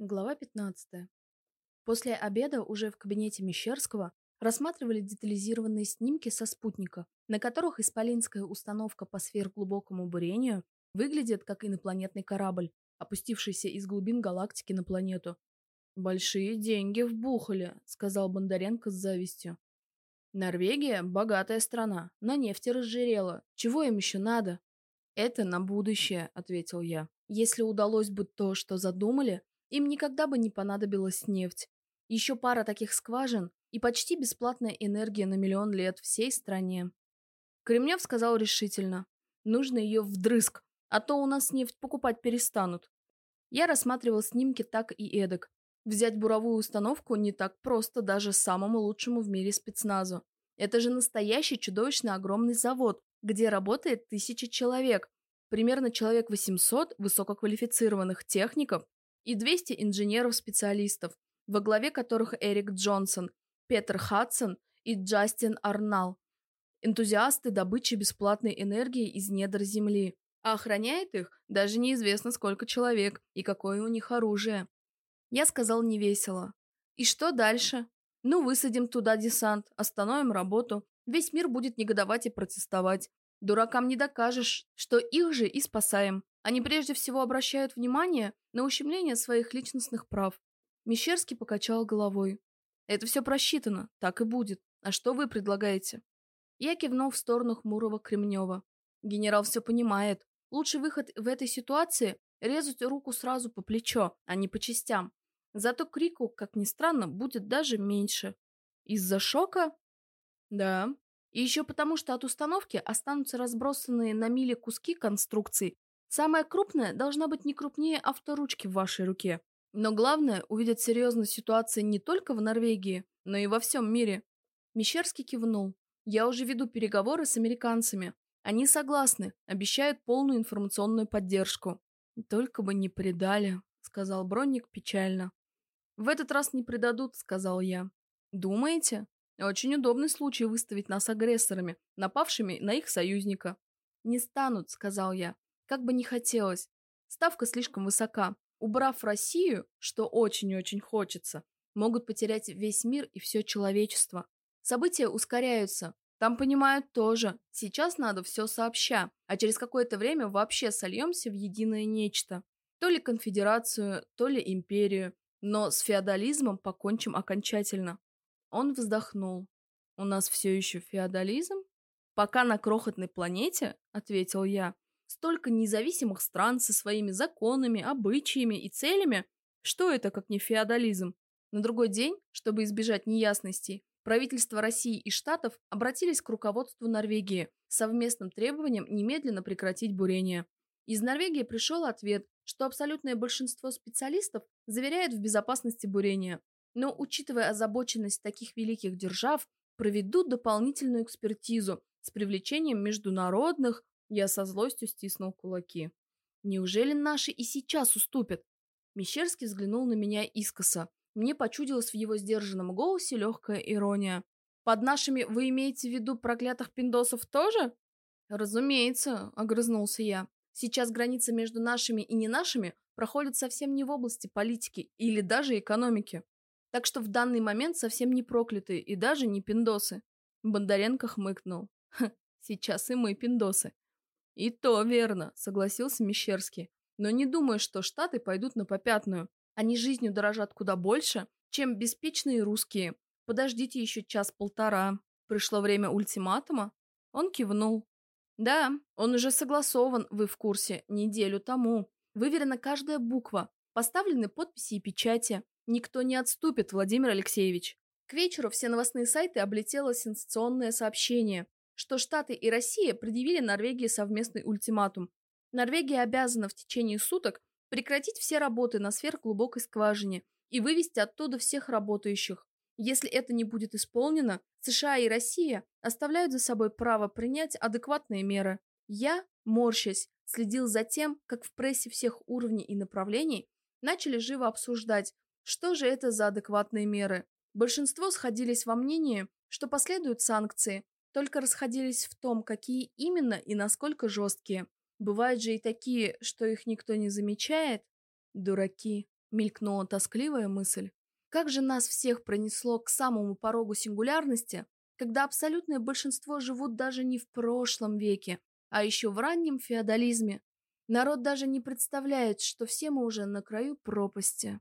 Глава 15. После обеда уже в кабинете Мещерского рассматривали детализированные снимки со спутника, на которых исполинская установка по сверхглубокому бурению выглядит как инопланетный корабль, опустившийся из глубин галактики на планету. «Большие деньги вбухали», — сказал Бондаренко с завистью. «Норвегия — богатая страна, на нефти разжирела. Чего им еще надо?» «Это на будущее», — ответил я. «Если удалось бы то, что задумали, им никогда бы не понадобилась нефть. Еще пара таких скважин и почти бесплатная энергия на миллион лет всей стране. Кремнев сказал решительно. Нужно ее вдрызг, а то у нас нефть покупать перестанут. Я рассматривал снимки так и эдак. Взять буровую установку не так просто даже самому лучшему в мире спецназу. Это же настоящий чудовищно огромный завод, где работает тысяча человек. Примерно человек 800 высококвалифицированных техников и 200 инженеров-специалистов, во главе которых Эрик Джонсон, Петер Хадсон и Джастин Арнал, энтузиасты добычи бесплатной энергии из недр Земли. А охраняет их даже неизвестно сколько человек и какое у них оружие. Я сказал невесело. И что дальше? Ну, высадим туда десант, остановим работу. Весь мир будет негодовать и протестовать. Дуракам не докажешь, что их же и спасаем. Они прежде всего обращают внимание на ущемление своих личностных прав. Мещерский покачал головой. Это все просчитано, так и будет. А что вы предлагаете? Я кивнул в сторону хмурого Кремнева. Генерал все понимает. Лучший выход в этой ситуации – резать руку сразу по плечо, а не по частям. Зато крику, как ни странно, будет даже меньше. Из-за шока? Да. И еще потому, что от установки останутся разбросанные на мили куски конструкций, Самая крупная должна быть не крупнее авторучки в вашей руке. Но главное – увидеть серьезность ситуации не только в Норвегии, но и во всем мире. Мещерский кивнул. Я уже веду переговоры с американцами. Они согласны, обещают полную информационную поддержку. Только бы не предали, сказал Бронник печально. В этот раз не предадут, сказал я. Думаете? Очень удобный случай выставить нас агрессорами, напавшими на их союзника. Не станут, сказал я. Как бы не хотелось. Ставка слишком высока. Убрав Россию, что очень-очень хочется, могут потерять весь мир и все человечество. События ускоряются. Там понимают тоже. Сейчас надо все сообща, а через какое-то время вообще сольемся в единое нечто. То ли конфедерацию, то ли империю. Но с феодализмом покончим окончательно. Он вздохнул. У нас все еще феодализм? Пока на крохотной планете, ответил я, Столько независимых стран со своими законами, обычаями и целями. Что это, как не феодализм? На другой день, чтобы избежать неясностей, правительства России и Штатов обратились к руководству Норвегии с совместным требованием немедленно прекратить бурение. Из Норвегии пришел ответ, что абсолютное большинство специалистов заверяет в безопасности бурения. Но, учитывая озабоченность таких великих держав, проведут дополнительную экспертизу с привлечением международных, я со злостью стиснул кулаки. Неужели наши и сейчас уступят? Мещерский взглянул на меня искоса. Мне почудилась в его сдержанном голосе легкая ирония. «Под нашими вы имеете в виду проклятых пиндосов тоже?» «Разумеется», — огрызнулся я. «Сейчас граница между нашими и не нашими проходит совсем не в области политики или даже экономики. Так что в данный момент совсем не проклятые и даже не пиндосы». Бондаренко хмыкнул. сейчас и мы пиндосы. «И то верно», — согласился Мещерский. «Но не думаю, что Штаты пойдут на попятную. Они жизнью дорожат куда больше, чем беспечные русские. Подождите еще час-полтора. Пришло время ультиматума?» Он кивнул. «Да, он уже согласован, вы в курсе, неделю тому. Выверена каждая буква, поставлены подписи и печати. Никто не отступит, Владимир Алексеевич». К вечеру все новостные сайты облетело сенсационное сообщение что Штаты и Россия предъявили Норвегии совместный ультиматум. Норвегия обязана в течение суток прекратить все работы на сверхглубокой скважине и вывести оттуда всех работающих. Если это не будет исполнено, США и Россия оставляют за собой право принять адекватные меры. Я, морщась, следил за тем, как в прессе всех уровней и направлений начали живо обсуждать, что же это за адекватные меры. Большинство сходились во мнении, что последуют санкции, только расходились в том, какие именно и насколько жесткие. Бывают же и такие, что их никто не замечает. Дураки. Мелькнула тоскливая мысль. Как же нас всех пронесло к самому порогу сингулярности, когда абсолютное большинство живут даже не в прошлом веке, а еще в раннем феодализме. Народ даже не представляет, что все мы уже на краю пропасти.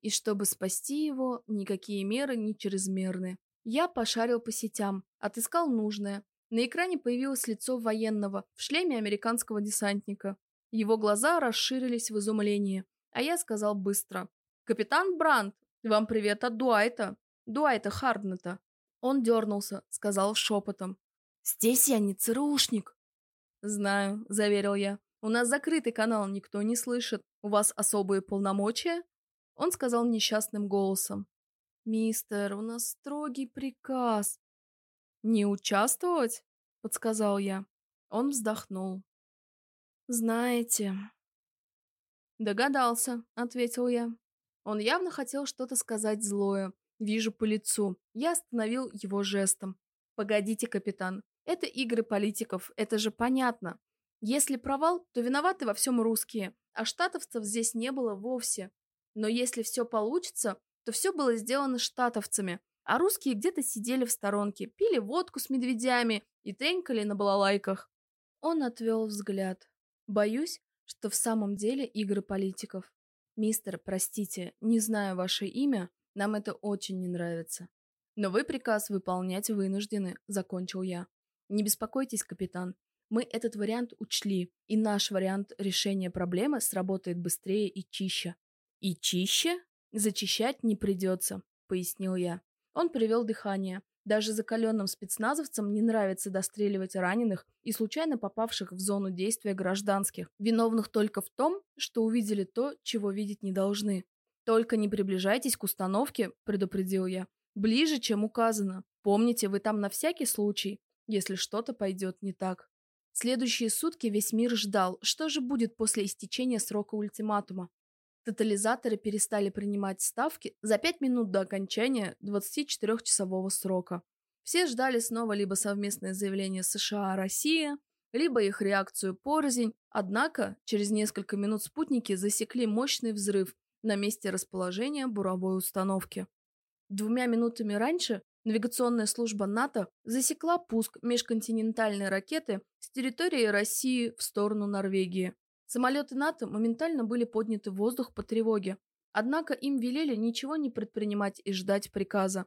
И чтобы спасти его, никакие меры не чрезмерны. Я пошарил по сетям, отыскал нужное. На экране появилось лицо военного в шлеме американского десантника. Его глаза расширились в изумлении, а я сказал быстро. «Капитан Брандт, вам привет от Дуайта. Дуайта Харднета». Он дернулся, сказал шепотом. «Здесь я не ЦРУшник». «Знаю», — заверил я. «У нас закрытый канал, никто не слышит. У вас особые полномочия?» Он сказал несчастным голосом. «Мистер, у нас строгий приказ». «Не участвовать?» — подсказал я. Он вздохнул. «Знаете...» «Догадался», — ответил я. Он явно хотел что-то сказать злое. Вижу по лицу. Я остановил его жестом. «Погодите, капитан. Это игры политиков, это же понятно. Если провал, то виноваты во всем русские, а штатовцев здесь не было вовсе. Но если все получится, то все было сделано штатовцами, а русские где-то сидели в сторонке, пили водку с медведями и тренькали на балалайках. Он отвел взгляд. Боюсь, что в самом деле игры политиков. Мистер, простите, не знаю ваше имя, нам это очень не нравится. Но вы приказ выполнять вынуждены, закончил я. Не беспокойтесь, капитан. Мы этот вариант учли, и наш вариант решения проблемы сработает быстрее и чище. И чище? Зачищать не придется, пояснил я. Он привел дыхание. Даже закаленным спецназовцам не нравится достреливать раненых и случайно попавших в зону действия гражданских, виновных только в том, что увидели то, чего видеть не должны. «Только не приближайтесь к установке», — предупредил я. «Ближе, чем указано. Помните, вы там на всякий случай, если что-то пойдет не так». Следующие сутки весь мир ждал, что же будет после истечения срока ультиматума. Тотализаторы перестали принимать ставки за 5 минут до окончания 24-часового срока. Все ждали снова либо совместное заявление США-Россия, либо их реакцию порознь, однако через несколько минут спутники засекли мощный взрыв на месте расположения буровой установки. Двумя минутами раньше навигационная служба НАТО засекла пуск межконтинентальной ракеты с территории России в сторону Норвегии. Самолеты НАТО моментально были подняты в воздух по тревоге, однако им велели ничего не предпринимать и ждать приказа.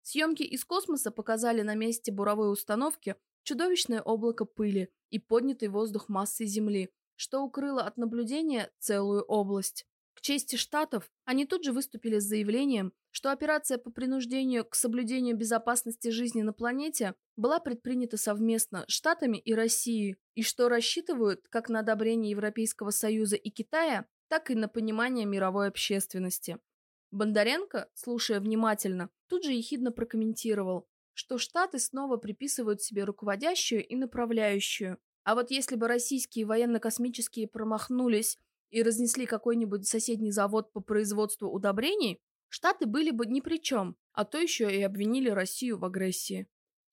Съемки из космоса показали на месте буровой установки чудовищное облако пыли и поднятый воздух массы Земли, что укрыло от наблюдения целую область. К чести Штатов, они тут же выступили с заявлением, что операция по принуждению к соблюдению безопасности жизни на планете была предпринята совместно Штатами и Россией, и что рассчитывают как на одобрение Европейского Союза и Китая, так и на понимание мировой общественности. Бондаренко, слушая внимательно, тут же ехидно прокомментировал, что Штаты снова приписывают себе руководящую и направляющую. А вот если бы российские военно-космические промахнулись и разнесли какой-нибудь соседний завод по производству удобрений, Штаты были бы ни при чем, а то еще и обвинили Россию в агрессии.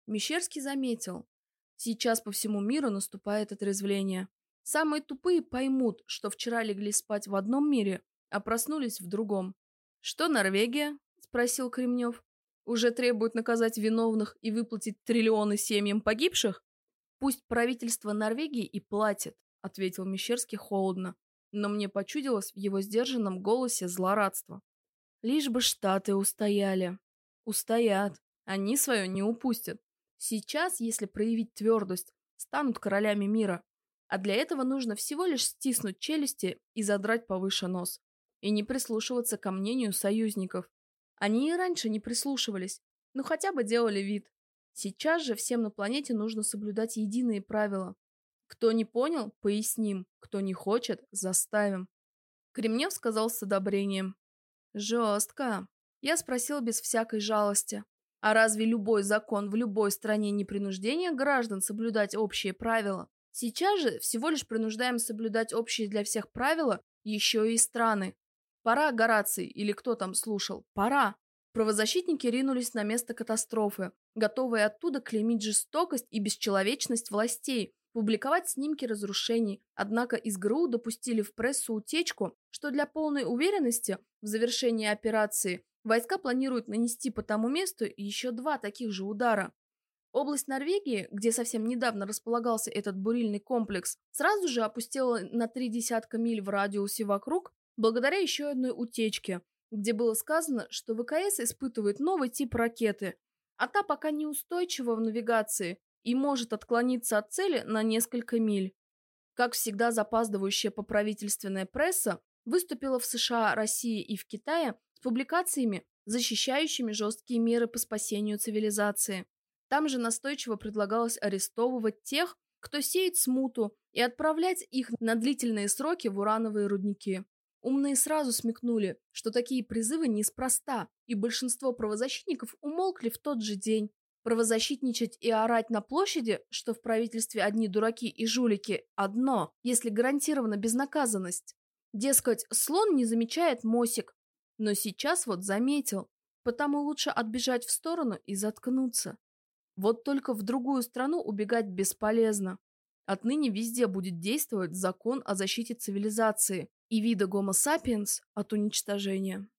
Мещерский заметил, сейчас по всему миру наступает отрезвление. Самые тупые поймут, что вчера легли спать в одном мире, а проснулись в другом. «Что Норвегия?» – спросил Кремнев. «Уже требует наказать виновных и выплатить триллионы семьям погибших?» «Пусть правительство Норвегии и платит», – ответил Мещерский холодно, но мне почудилось в его сдержанном голосе злорадство. Лишь бы Штаты устояли. Устоят. Они свое не упустят. Сейчас, если проявить твердость, станут королями мира. А для этого нужно всего лишь стиснуть челюсти и задрать повыше нос. И не прислушиваться к мнению союзников. Они и раньше не прислушивались, но хотя бы делали вид. Сейчас же всем на планете нужно соблюдать единые правила. Кто не понял, поясним. Кто не хочет, заставим. Кремнев сказал с одобрением. Жестко. Я спросил без всякой жалости. А разве любой закон в любой стране не принуждение граждан соблюдать общие правила? Сейчас же всего лишь принуждаем соблюдать общие для всех правила еще и страны. Пора, Гораций, или кто там слушал, пора. Правозащитники ринулись на место катастрофы, готовые оттуда клеймить жестокость и бесчеловечность властей, публиковать снимки разрушений, однако из ГРУ допустили в прессу утечку, что для полной уверенности в завершении операции войска планируют нанести по тому месту еще два таких же удара. Область Норвегии, где совсем недавно располагался этот бурильный комплекс, сразу же опустела на три десятка миль в радиусе вокруг благодаря еще одной утечке, где было сказано, что ВКС испытывает новый тип ракеты, а та пока неустойчива в навигации и может отклониться от цели на несколько миль. Как всегда, запаздывающая поправительственная пресса выступила в США, России и в Китае с публикациями, защищающими жесткие меры по спасению цивилизации. Там же настойчиво предлагалось арестовывать тех, кто сеет смуту, и отправлять их на длительные сроки в урановые рудники. Умные сразу смекнули, что такие призывы неспроста, и большинство правозащитников умолкли в тот же день. Правозащитничать и орать на площади, что в правительстве одни дураки и жулики, одно, если гарантирована безнаказанность. Дескать, слон не замечает мосик, но сейчас вот заметил, потому лучше отбежать в сторону и заткнуться. Вот только в другую страну убегать бесполезно. Отныне везде будет действовать закон о защите цивилизации, и вида Homo sapiens от уничтожения.